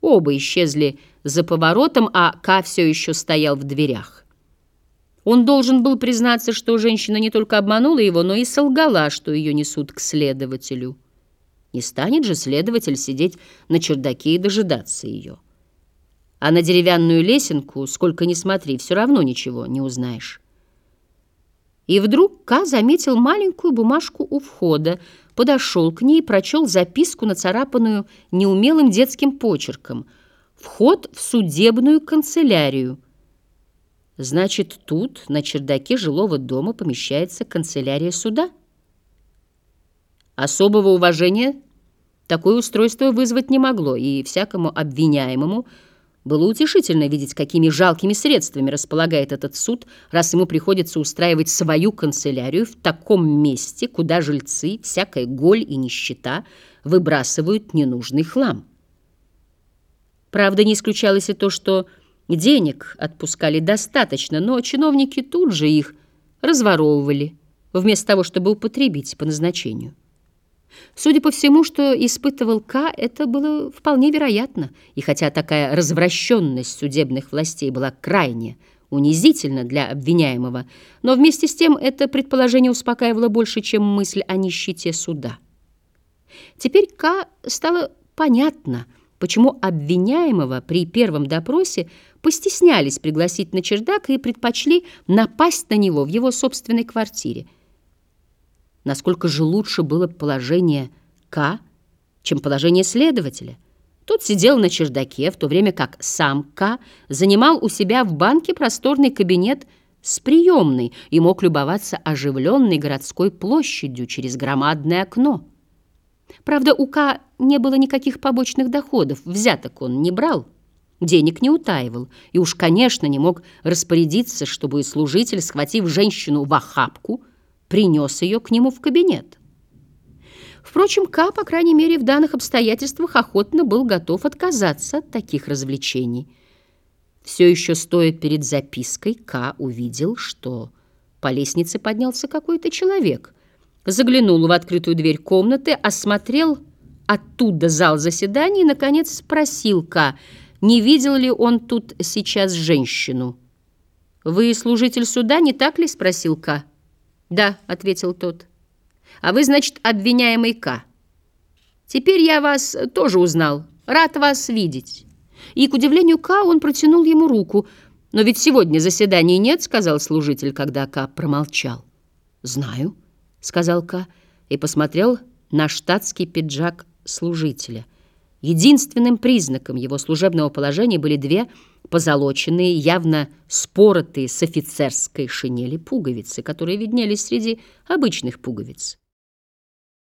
Оба исчезли за поворотом, а Ка все еще стоял в дверях. Он должен был признаться, что женщина не только обманула его, но и солгала, что ее несут к следователю. Не станет же следователь сидеть на чердаке и дожидаться ее. А на деревянную лесенку, сколько ни смотри, все равно ничего не узнаешь. И вдруг Ка заметил маленькую бумажку у входа, подошел к ней и прочел записку, нацарапанную неумелым детским почерком. «Вход в судебную канцелярию». Значит, тут, на чердаке жилого дома, помещается канцелярия суда? Особого уважения такое устройство вызвать не могло, и всякому обвиняемому – было утешительно видеть, какими жалкими средствами располагает этот суд, раз ему приходится устраивать свою канцелярию в таком месте, куда жильцы, всякая голь и нищета выбрасывают ненужный хлам. Правда, не исключалось и то, что денег отпускали достаточно, но чиновники тут же их разворовывали, вместо того, чтобы употребить по назначению. Судя по всему, что испытывал К, это было вполне вероятно, и хотя такая развращенность судебных властей была крайне унизительна для обвиняемого, но вместе с тем это предположение успокаивало больше, чем мысль о нищете суда. Теперь К стало понятно, почему обвиняемого при первом допросе постеснялись пригласить на чердак и предпочли напасть на него в его собственной квартире – насколько же лучше было положение К, чем положение следователя. Тот сидел на чердаке, в то время как сам К занимал у себя в банке просторный кабинет с приемной и мог любоваться оживленной городской площадью через громадное окно. Правда, у К не было никаких побочных доходов, взяток он не брал, денег не утаивал и уж, конечно, не мог распорядиться, чтобы служитель, схватив женщину в охапку, принес ее к нему в кабинет. Впрочем, К, по крайней мере, в данных обстоятельствах охотно был готов отказаться от таких развлечений. Все еще стоя перед запиской, К увидел, что по лестнице поднялся какой-то человек. Заглянул в открытую дверь комнаты, осмотрел оттуда зал заседаний и, наконец, спросил К, не видел ли он тут сейчас женщину. «Вы служитель суда, не так ли?» — спросил К. «Да», — ответил тот. «А вы, значит, обвиняемый К. Теперь я вас тоже узнал. Рад вас видеть». И, к удивлению К, он протянул ему руку. «Но ведь сегодня заседаний нет», — сказал служитель, когда К промолчал. «Знаю», — сказал К и посмотрел на штатский пиджак служителя. Единственным признаком его служебного положения были две позолоченные, явно споротые с офицерской шинели пуговицы, которые виднелись среди обычных пуговиц.